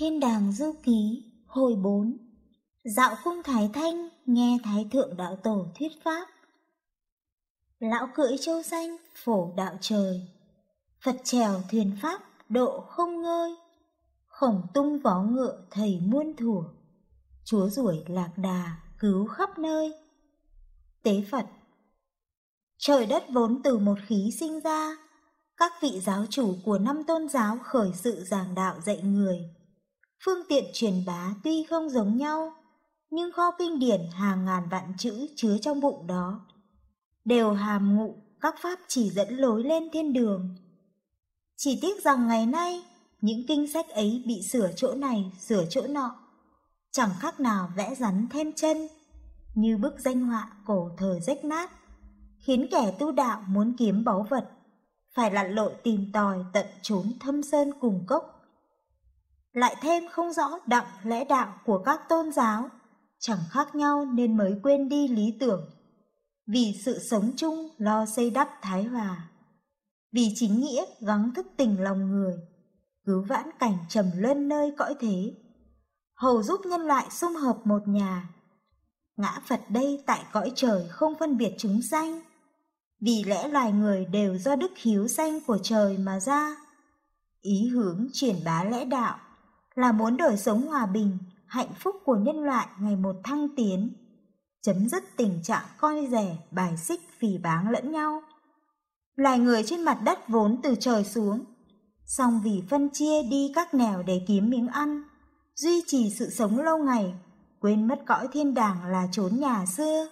Thiên đàng du ký, hồi 4 Dạo cung Thái Thanh, nghe Thái Thượng Đạo Tổ thuyết pháp. Lão cưỡi châu xanh, phổ đạo trời. Phật trèo thuyền pháp, độ không ngơi. Khổng tung vó ngựa thầy muôn thủa. Chúa ruổi lạc đà, cứu khắp nơi. Tế Phật Trời đất vốn từ một khí sinh ra, các vị giáo chủ của năm tôn giáo khởi sự giảng đạo dạy người. Phương tiện truyền bá tuy không giống nhau, nhưng kho kinh điển hàng ngàn vạn chữ chứa trong bụng đó đều hàm ngụ các pháp chỉ dẫn lối lên thiên đường. Chỉ tiếc rằng ngày nay, những kinh sách ấy bị sửa chỗ này, sửa chỗ nọ, chẳng khác nào vẽ rắn thêm chân, như bức danh họa cổ thời rách nát, khiến kẻ tu đạo muốn kiếm báu vật, phải lặn lội tìm tòi tận trốn thâm sơn cùng cốc. Lại thêm không rõ đặng lẽ đạo của các tôn giáo, chẳng khác nhau nên mới quên đi lý tưởng. Vì sự sống chung lo xây đắp thái hòa. Vì chính nghĩa gắng thức tình lòng người, cứu vãn cảnh trầm luân nơi cõi thế. Hầu giúp nhân loại sum hợp một nhà. Ngã Phật đây tại cõi trời không phân biệt chúng sanh. Vì lẽ loài người đều do đức hiếu sanh của trời mà ra. Ý hướng truyền bá lẽ đạo là muốn đời sống hòa bình, hạnh phúc của nhân loại ngày một thăng tiến, chấm dứt tình trạng coi rẻ, bài xích, phỉ báng lẫn nhau. Loài người trên mặt đất vốn từ trời xuống, song vì phân chia đi các nẻo để kiếm miếng ăn, duy trì sự sống lâu ngày, quên mất cõi thiên đàng là chốn nhà xưa.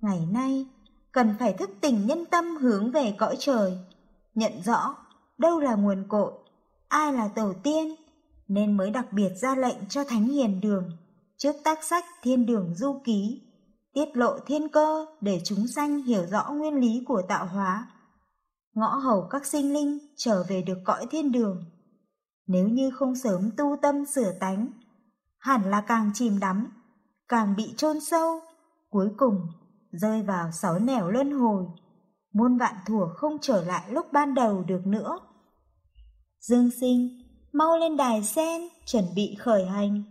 Ngày nay, cần phải thức tỉnh nhân tâm hướng về cõi trời, nhận rõ đâu là nguồn cội, ai là tổ tiên, nên mới đặc biệt ra lệnh cho Thánh Hiền Đường trước tác sách Thiên Đường Du Ký, tiết lộ thiên cơ để chúng sanh hiểu rõ nguyên lý của tạo hóa, ngõ hầu các sinh linh trở về được cõi thiên đường. Nếu như không sớm tu tâm sửa tánh, hẳn là càng chìm đắm, càng bị chôn sâu, cuối cùng rơi vào sáu nẻo luân hồi, muôn vạn thủa không trở lại lúc ban đầu được nữa. Dương sinh mau lên đài sen, chuẩn bị khởi hành.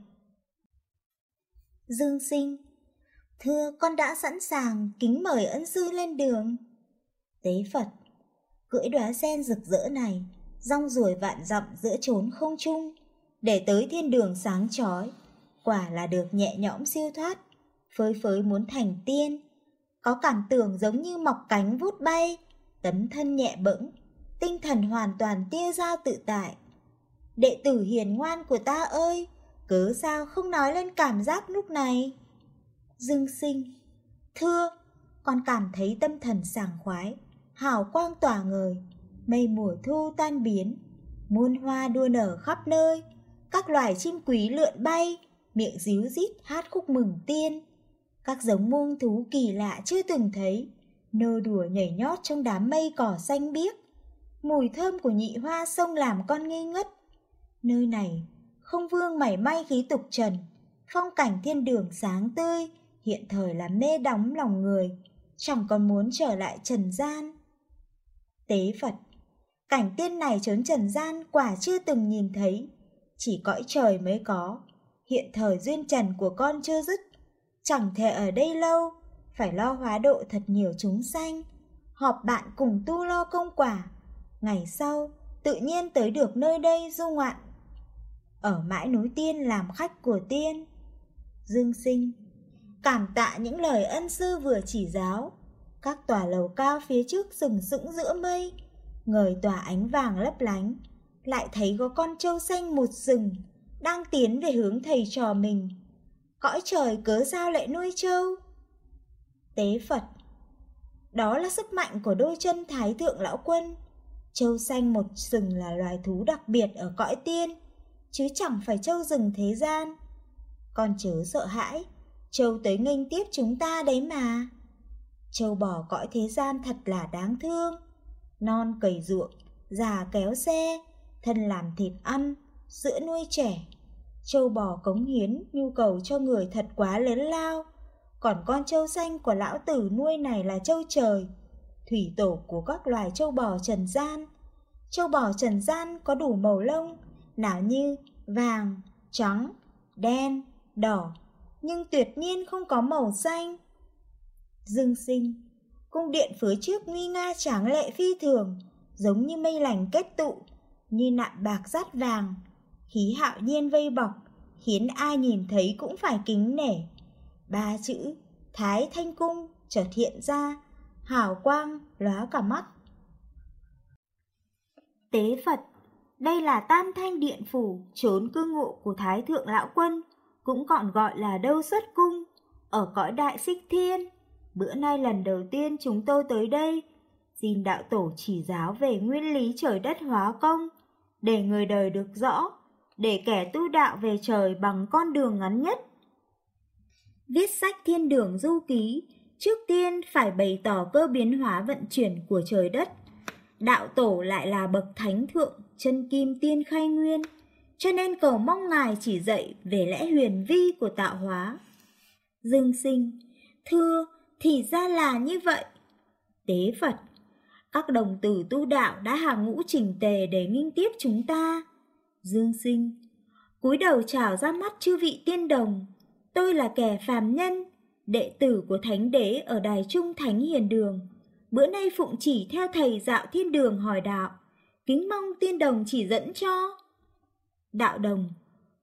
Dương sinh, thưa con đã sẵn sàng, kính mời ân sư lên đường. Tế Phật, cưỡi đóa sen rực rỡ này, rong ruổi vạn dặm giữa chốn không trung, để tới thiên đường sáng chói, quả là được nhẹ nhõm siêu thoát, phơi phới muốn thành tiên, có cảm tưởng giống như mọc cánh vút bay, tấm thân nhẹ bẫng, tinh thần hoàn toàn tia ra tự tại, Đệ tử hiền ngoan của ta ơi, cớ sao không nói lên cảm giác lúc này? Dương sinh, thưa, con cảm thấy tâm thần sảng khoái, hào quang tỏa ngời, mây mùa thu tan biến, muôn hoa đua nở khắp nơi, các loài chim quý lượn bay, miệng díu rít hát khúc mừng tiên. Các giống muông thú kỳ lạ chưa từng thấy, nô đùa nhảy nhót trong đám mây cỏ xanh biếc. Mùi thơm của nhị hoa sông làm con ngây ngất, Nơi này không vương mảy may khí tục trần, phong cảnh thiên đường sáng tươi, hiện thời là mê đóng lòng người, chẳng còn muốn trở lại trần gian. Tế Phật, cảnh tiên này trốn trần gian quả chưa từng nhìn thấy, chỉ cõi trời mới có, hiện thời duyên trần của con chưa dứt, chẳng thể ở đây lâu, phải lo hóa độ thật nhiều chúng sanh, họp bạn cùng tu lo công quả, ngày sau tự nhiên tới được nơi đây du ngoạn ở mãi núi tiên làm khách của tiên. Dương sinh, cảm tạ những lời ân sư vừa chỉ giáo. Các tòa lầu cao phía trước sừng sững giữa mây, ngời tỏa ánh vàng lấp lánh, lại thấy có con trâu xanh một rừng, đang tiến về hướng thầy trò mình. Cõi trời cớ sao lại nuôi trâu? Tế Phật Đó là sức mạnh của đôi chân Thái Thượng Lão Quân. Trâu xanh một sừng là loài thú đặc biệt ở cõi tiên, chứ chẳng phải châu rừng thế gian. Con chớ sợ hãi, châu tới nghênh tiếp chúng ta đấy mà. Châu bò cõi thế gian thật là đáng thương, non cầy ruộng, già kéo xe, thân làm thịt ăn, sữa nuôi trẻ. Châu bò cống hiến nhu cầu cho người thật quá lớn lao, còn con trâu xanh của lão tử nuôi này là trâu trời, thủy tổ của các loài trâu bò trần gian. Trâu bò trần gian có đủ màu lông, nào như vàng, trắng, đen, đỏ, nhưng tuyệt nhiên không có màu xanh. Dương sinh, cung điện phía trước nguy nga tráng lệ phi thường, giống như mây lành kết tụ, như nạm bạc rát vàng, khí hạo nhiên vây bọc, khiến ai nhìn thấy cũng phải kính nể. Ba chữ Thái Thanh Cung chợt hiện ra, hào quang lóa cả mắt. Tế Phật đây là Tam Thanh Điện Phủ, trốn cư ngụ của Thái Thượng Lão Quân, cũng còn gọi là Đâu Xuất Cung, ở cõi Đại Xích Thiên. Bữa nay lần đầu tiên chúng tôi tới đây, xin đạo tổ chỉ giáo về nguyên lý trời đất hóa công, để người đời được rõ, để kẻ tu đạo về trời bằng con đường ngắn nhất. Viết sách thiên đường du ký, trước tiên phải bày tỏ cơ biến hóa vận chuyển của trời đất. Đạo tổ lại là bậc thánh thượng, chân kim tiên khai nguyên, cho nên cầu mong ngài chỉ dạy về lẽ huyền vi của tạo hóa. Dương sinh, thưa, thì ra là như vậy. Tế Phật, các đồng tử tu đạo đã hàng ngũ chỉnh tề để nghinh tiếp chúng ta. Dương sinh, cúi đầu chào ra mắt chư vị tiên đồng, tôi là kẻ phàm nhân, đệ tử của Thánh Đế ở Đài Trung Thánh Hiền Đường. Bữa nay phụng chỉ theo thầy dạo thiên đường hỏi đạo, kính mong tiên đồng chỉ dẫn cho. Đạo đồng,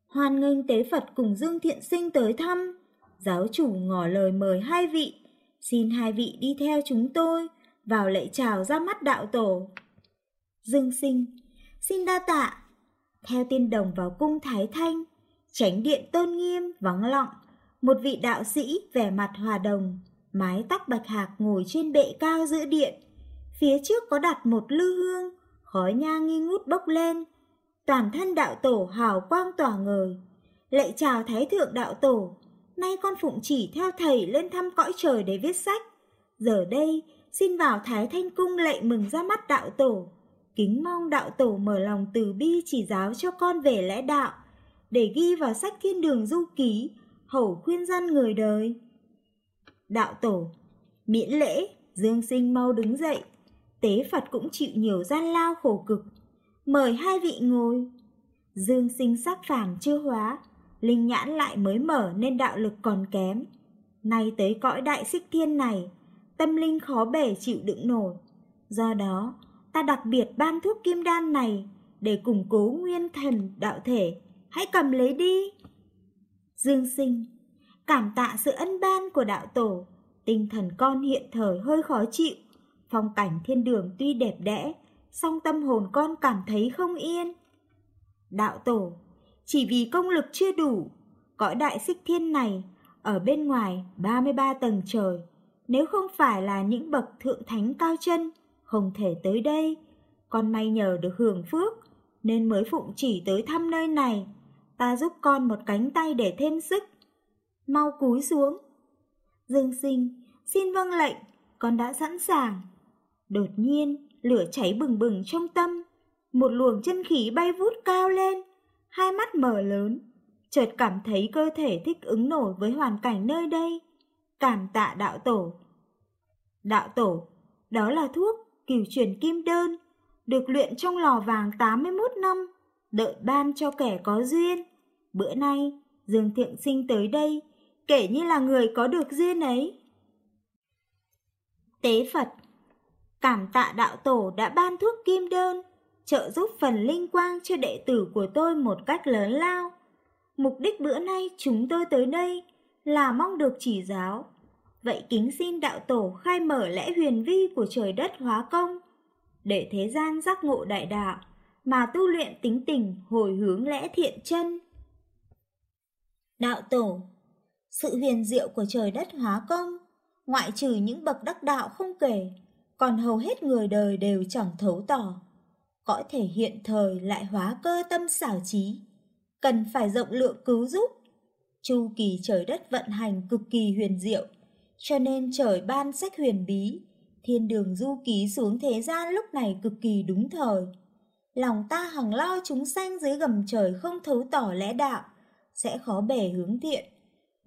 hoan nghênh tế Phật cùng Dương Thiện Sinh tới thăm. Giáo chủ ngỏ lời mời hai vị, xin hai vị đi theo chúng tôi, vào lễ chào ra mắt đạo tổ. Dương sinh, xin đa tạ. Theo tiên đồng vào cung Thái Thanh, tránh điện tôn nghiêm, vắng lặng, một vị đạo sĩ vẻ mặt hòa đồng, mái tóc bạch hạc ngồi trên bệ cao giữa điện. Phía trước có đặt một lư hương, khói nhang nghi ngút bốc lên. Toàn thân đạo tổ hào quang tỏa ngời. Lệ chào Thái Thượng Đạo Tổ, nay con phụng chỉ theo thầy lên thăm cõi trời để viết sách. Giờ đây, xin vào Thái Thanh Cung lệ mừng ra mắt đạo tổ. Kính mong đạo tổ mở lòng từ bi chỉ giáo cho con về lẽ đạo, để ghi vào sách thiên đường du ký, hầu khuyên dân người đời. Đạo tổ, miễn lễ, Dương Sinh mau đứng dậy, tế Phật cũng chịu nhiều gian lao khổ cực. Mời hai vị ngồi. Dương Sinh sắc phàm chưa hóa, linh nhãn lại mới mở nên đạo lực còn kém. Nay tới cõi đại xích thiên này, tâm linh khó bể chịu đựng nổi. Do đó, ta đặc biệt ban thuốc kim đan này để củng cố nguyên thần đạo thể. Hãy cầm lấy đi. Dương sinh, cảm tạ sự ân ban của đạo tổ, tinh thần con hiện thời hơi khó chịu. Phong cảnh thiên đường tuy đẹp đẽ, song tâm hồn con cảm thấy không yên. Đạo tổ, chỉ vì công lực chưa đủ, cõi đại xích thiên này, ở bên ngoài 33 tầng trời, nếu không phải là những bậc thượng thánh cao chân, không thể tới đây. Con may nhờ được hưởng phước, nên mới phụng chỉ tới thăm nơi này. Ta giúp con một cánh tay để thêm sức. Mau cúi xuống. Dương sinh, xin vâng lệnh, con đã sẵn sàng. Đột nhiên, lửa cháy bừng bừng trong tâm. Một luồng chân khí bay vút cao lên, hai mắt mở lớn. Chợt cảm thấy cơ thể thích ứng nổi với hoàn cảnh nơi đây cảm tạ đạo tổ. Đạo tổ, đó là thuốc cửu chuyển kim đơn, được luyện trong lò vàng 81 năm, đợi ban cho kẻ có duyên. Bữa nay, Dương Thiện Sinh tới đây, kể như là người có được duyên ấy. Tế Phật Cảm tạ đạo tổ đã ban thuốc kim đơn, trợ giúp phần linh quang cho đệ tử của tôi một cách lớn lao. Mục đích bữa nay chúng tôi tới đây là mong được chỉ giáo. Vậy kính xin đạo tổ khai mở lẽ huyền vi của trời đất hóa công, để thế gian giác ngộ đại đạo, mà tu luyện tính tình hồi hướng lẽ thiện chân. Đạo tổ, sự huyền diệu của trời đất hóa công, ngoại trừ những bậc đắc đạo không kể, còn hầu hết người đời đều chẳng thấu tỏ. Cõi thể hiện thời lại hóa cơ tâm xảo trí, cần phải rộng lượng cứu giúp chu kỳ trời đất vận hành cực kỳ huyền diệu, cho nên trời ban sách huyền bí, thiên đường du ký xuống thế gian lúc này cực kỳ đúng thời. Lòng ta hằng lo chúng sanh dưới gầm trời không thấu tỏ lẽ đạo, sẽ khó bề hướng thiện.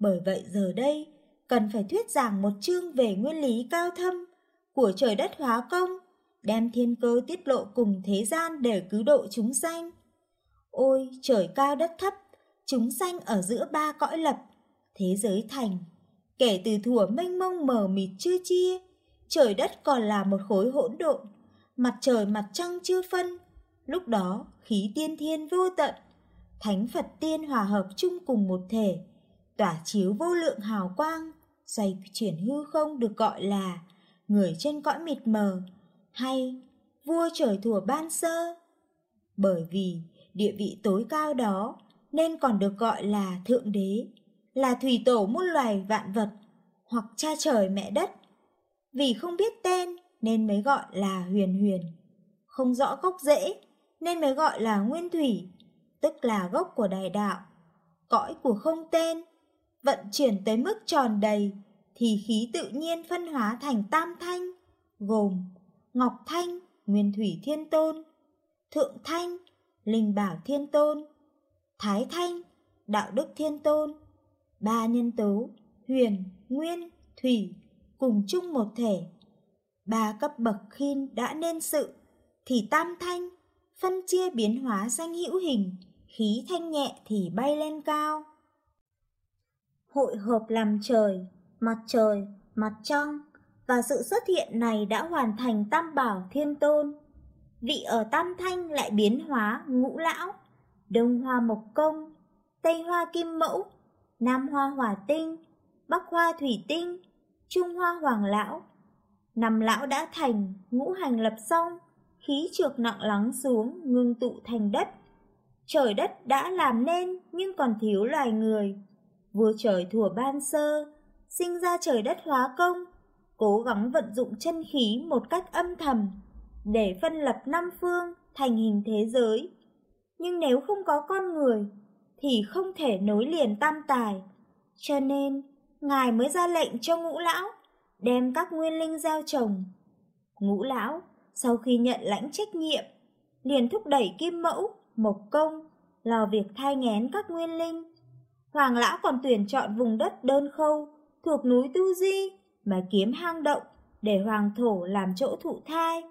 Bởi vậy giờ đây, cần phải thuyết giảng một chương về nguyên lý cao thâm của trời đất hóa công, đem thiên cơ tiết lộ cùng thế gian để cứu độ chúng sanh. Ôi trời cao đất thấp, chúng sanh ở giữa ba cõi lập, thế giới thành. Kể từ thủa mênh mông mờ mịt chưa chia, trời đất còn là một khối hỗn độn, mặt trời mặt trăng chưa phân. Lúc đó khí tiên thiên vô tận, thánh Phật tiên hòa hợp chung cùng một thể, tỏa chiếu vô lượng hào quang, xoay chuyển hư không được gọi là người trên cõi mịt mờ hay vua trời thủa ban sơ. Bởi vì địa vị tối cao đó nên còn được gọi là thượng đế, là thủy tổ muôn loài vạn vật hoặc cha trời mẹ đất. Vì không biết tên nên mới gọi là huyền huyền, không rõ gốc rễ nên mới gọi là nguyên thủy, tức là gốc của đại đạo, cõi của không tên, vận chuyển tới mức tròn đầy thì khí tự nhiên phân hóa thành tam thanh, gồm Ngọc Thanh, Nguyên Thủy Thiên Tôn, Thượng Thanh, Linh Bảo Thiên Tôn, Thái Thanh, Đạo Đức Thiên Tôn, ba nhân tố, huyền, nguyên, thủy, cùng chung một thể. Ba cấp bậc khi đã nên sự, thì tam thanh, phân chia biến hóa danh hữu hình, khí thanh nhẹ thì bay lên cao. Hội hợp làm trời, mặt trời, mặt trăng và sự xuất hiện này đã hoàn thành tam bảo thiên tôn. Vị ở tam thanh lại biến hóa ngũ lão, đông hoa mộc công, tây hoa kim mẫu, nam hoa hỏa tinh, bắc hoa thủy tinh, trung hoa hoàng lão. Năm lão đã thành, ngũ hành lập xong, khí trược nặng lắng xuống, ngưng tụ thành đất. Trời đất đã làm nên nhưng còn thiếu loài người. Vua trời thủa ban sơ, sinh ra trời đất hóa công, cố gắng vận dụng chân khí một cách âm thầm để phân lập năm phương thành hình thế giới. Nhưng nếu không có con người thì không thể nối liền tam tài. Cho nên, Ngài mới ra lệnh cho ngũ lão đem các nguyên linh gieo trồng. Ngũ lão, sau khi nhận lãnh trách nhiệm, liền thúc đẩy kim mẫu, mộc công, lo việc thai ngén các nguyên linh. Hoàng lão còn tuyển chọn vùng đất đơn khâu thuộc núi Tu Di mà kiếm hang động để hoàng thổ làm chỗ thụ thai.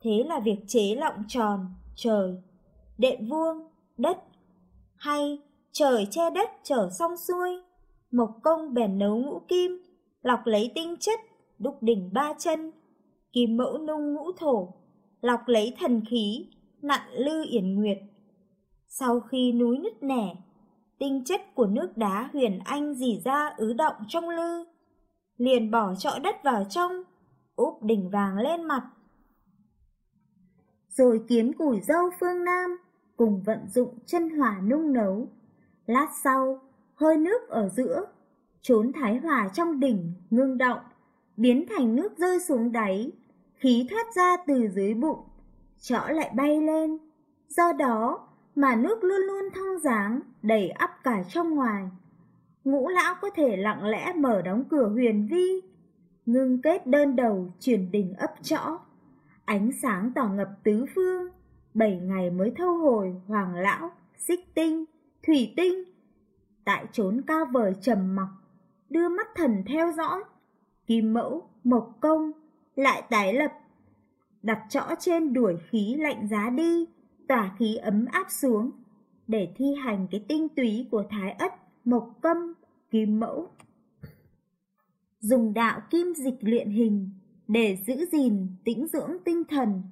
Thế là việc chế lọng tròn, trời, đệm vuông, đất, hay trời che đất trở xong xuôi, mộc công bèn nấu ngũ kim, lọc lấy tinh chất, đúc đỉnh ba chân, kim mẫu nung ngũ thổ, lọc lấy thần khí, nặn lư yển nguyệt. Sau khi núi nứt nẻ, tinh chất của nước đá huyền anh dì ra ứ động trong lư, liền bỏ trọ đất vào trong, úp đỉnh vàng lên mặt. Rồi kiếm củi dâu phương Nam, cùng vận dụng chân hỏa nung nấu. Lát sau, hơi nước ở giữa, trốn thái hỏa trong đỉnh ngưng động, biến thành nước rơi xuống đáy, khí thoát ra từ dưới bụng, trõ lại bay lên. Do đó mà nước luôn luôn thăng dáng, đầy ắp cả trong ngoài. Ngũ lão có thể lặng lẽ mở đóng cửa huyền vi, ngưng kết đơn đầu chuyển đỉnh ấp trõ. Ánh sáng tỏ ngập tứ phương, bảy ngày mới thâu hồi hoàng lão, xích tinh, thủy tinh. Tại trốn cao vời trầm mặc, đưa mắt thần theo dõi, kim mẫu, mộc công, lại tái lập. Đặt trõ trên đuổi khí lạnh giá đi, tỏa khí ấm áp xuống, để thi hành cái tinh túy của thái ất, mộc câm, kim mẫu. Dùng đạo kim dịch luyện hình để giữ gìn tĩnh dưỡng tinh thần,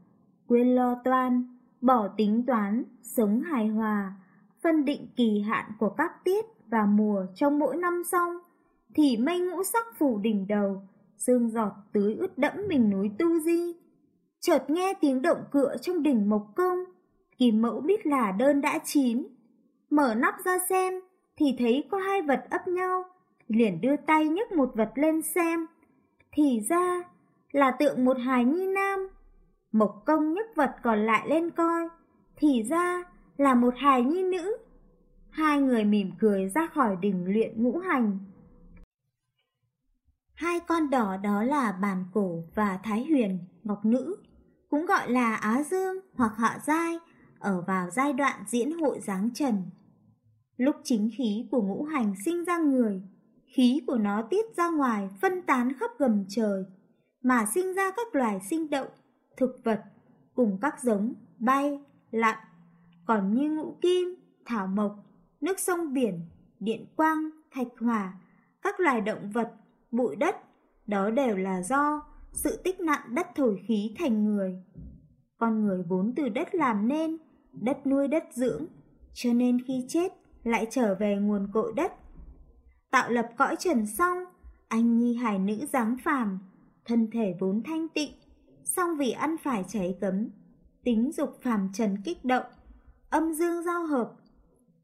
quên lo toan, bỏ tính toán, sống hài hòa, phân định kỳ hạn của các tiết và mùa trong mỗi năm xong, thì mây ngũ sắc phủ đỉnh đầu, sương giọt tưới ướt đẫm mình núi Tu Di. Chợt nghe tiếng động cựa trong đỉnh Mộc Công, Kim Mẫu biết là đơn đã chín. Mở nắp ra xem, thì thấy có hai vật ấp nhau, liền đưa tay nhấc một vật lên xem. Thì ra là tượng một hài nhi nam. Mộc công nhấc vật còn lại lên coi, thì ra là một hài nhi nữ. Hai người mỉm cười ra khỏi đỉnh luyện ngũ hành. Hai con đỏ đó là bàn cổ và thái huyền, ngọc nữ, cũng gọi là Á Dương hoặc Hạ Giai, ở vào giai đoạn diễn hội giáng trần. Lúc chính khí của ngũ hành sinh ra người, khí của nó tiết ra ngoài phân tán khắp gầm trời, mà sinh ra các loài sinh động, thực vật, cùng các giống bay, lặn, còn như ngũ kim, thảo mộc, nước sông biển, điện quang, thạch hỏa, các loài động vật, bụi đất, đó đều là do sự tích nặng đất thổi khí thành người. Con người vốn từ đất làm nên, đất nuôi đất dưỡng, cho nên khi chết lại trở về nguồn cội đất. Tạo lập cõi trần xong, anh nhi hài nữ dáng phàm, thân thể vốn thanh tịnh, song vì ăn phải cháy cấm, tính dục phàm trần kích động, âm dương giao hợp,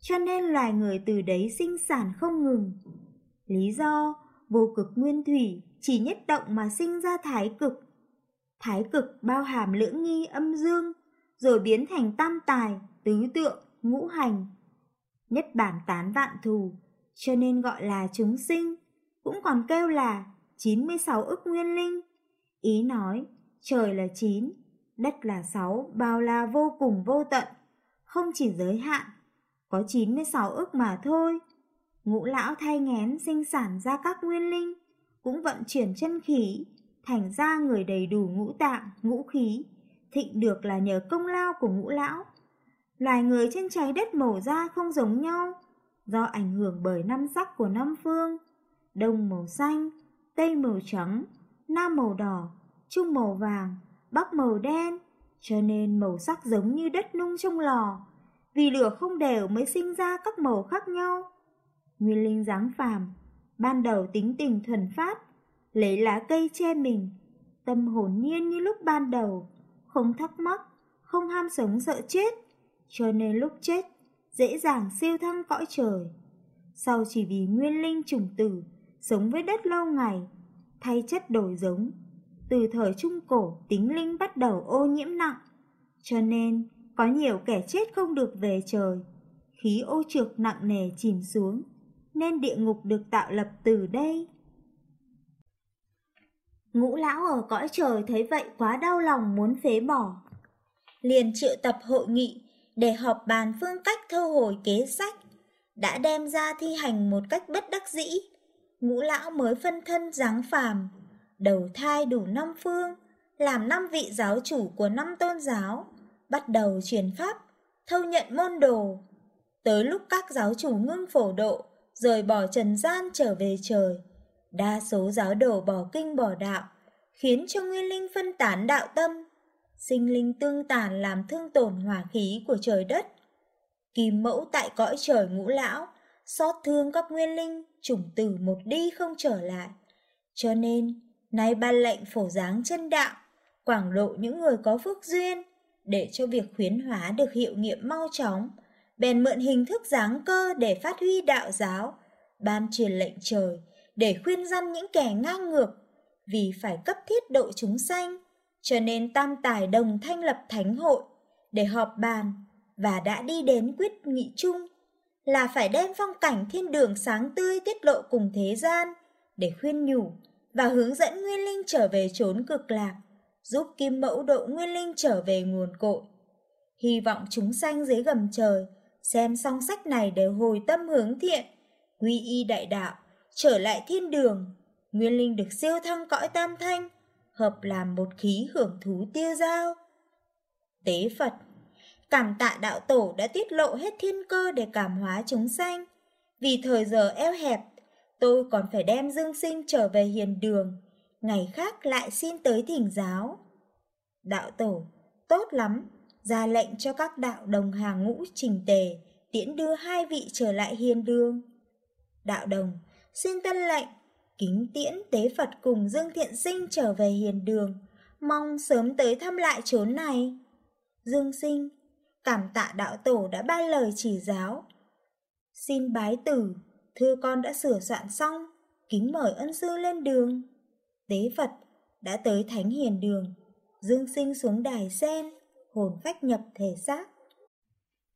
cho nên loài người từ đấy sinh sản không ngừng. Lý do, vô cực nguyên thủy chỉ nhất động mà sinh ra thái cực. Thái cực bao hàm lưỡng nghi âm dương, rồi biến thành tam tài, tứ tượng, ngũ hành. Nhất bản tán vạn thù, cho nên gọi là chúng sinh, cũng còn kêu là 96 ức nguyên linh. Ý nói, trời là 9, đất là 6, bao la vô cùng vô tận, không chỉ giới hạn, có 96 ức mà thôi. Ngũ lão thay ngén sinh sản ra các nguyên linh, cũng vận chuyển chân khí, thành ra người đầy đủ ngũ tạng, ngũ khí, thịnh được là nhờ công lao của ngũ lão. Loài người trên trái đất màu da không giống nhau, do ảnh hưởng bởi năm sắc của năm phương, đông màu xanh, tây màu trắng, nam màu đỏ, trung màu vàng, bắc màu đen, cho nên màu sắc giống như đất nung trong lò, vì lửa không đều mới sinh ra các màu khác nhau. Nguyên linh dáng phàm, ban đầu tính tình thuần phát, lấy lá cây che mình, tâm hồn nhiên như lúc ban đầu, không thắc mắc, không ham sống sợ chết, cho nên lúc chết dễ dàng siêu thăng cõi trời. Sau chỉ vì nguyên linh trùng tử, sống với đất lâu ngày, thay chất đổi giống. Từ thời Trung Cổ, tính linh bắt đầu ô nhiễm nặng, cho nên có nhiều kẻ chết không được về trời. Khí ô trược nặng nề chìm xuống, nên địa ngục được tạo lập từ đây. Ngũ lão ở cõi trời thấy vậy quá đau lòng muốn phế bỏ. Liền triệu tập hội nghị để họp bàn phương cách thâu hồi kế sách, đã đem ra thi hành một cách bất đắc dĩ. Ngũ lão mới phân thân dáng phàm, đầu thai đủ năm phương, làm năm vị giáo chủ của năm tôn giáo, bắt đầu truyền pháp, thâu nhận môn đồ. Tới lúc các giáo chủ ngưng phổ độ, rời bỏ trần gian trở về trời, đa số giáo đồ bỏ kinh bỏ đạo, khiến cho nguyên linh phân tán đạo tâm, sinh linh tương tàn làm thương tổn hỏa khí của trời đất. Kim mẫu tại cõi trời ngũ lão, xót thương các nguyên linh, chủng tử một đi không trở lại. Cho nên, nay ban lệnh phổ giáng chân đạo, quảng độ những người có phước duyên, để cho việc khuyến hóa được hiệu nghiệm mau chóng, bèn mượn hình thức giáng cơ để phát huy đạo giáo, ban truyền lệnh trời, để khuyên răn những kẻ ngang ngược, vì phải cấp thiết độ chúng sanh, cho nên tam tài đồng thanh lập thánh hội, để họp bàn, và đã đi đến quyết nghị chung, là phải đem phong cảnh thiên đường sáng tươi tiết lộ cùng thế gian, để khuyên nhủ và hướng dẫn nguyên linh trở về chốn cực lạc, giúp kim mẫu độ nguyên linh trở về nguồn cội. Hy vọng chúng sanh dưới gầm trời, xem xong sách này đều hồi tâm hướng thiện, quy y đại đạo, trở lại thiên đường. Nguyên linh được siêu thăng cõi tam thanh, hợp làm một khí hưởng thú tiêu giao. Tế Phật Cảm tạ đạo tổ đã tiết lộ hết thiên cơ để cảm hóa chúng sanh. Vì thời giờ eo hẹp, tôi còn phải đem dương sinh trở về hiền đường, ngày khác lại xin tới thỉnh giáo. Đạo tổ, tốt lắm, ra lệnh cho các đạo đồng hàng ngũ trình tề, tiễn đưa hai vị trở lại hiền đường. Đạo đồng, xin tân lệnh, kính tiễn tế Phật cùng Dương Thiện Sinh trở về hiền đường, mong sớm tới thăm lại chốn này. Dương Sinh, cảm tạ đạo tổ đã ba lời chỉ giáo. Xin bái tử, thưa con đã sửa soạn xong, kính mời ân sư lên đường. Tế Phật đã tới thánh hiền đường, Dương Sinh xuống đài sen, hồn phách nhập thể xác,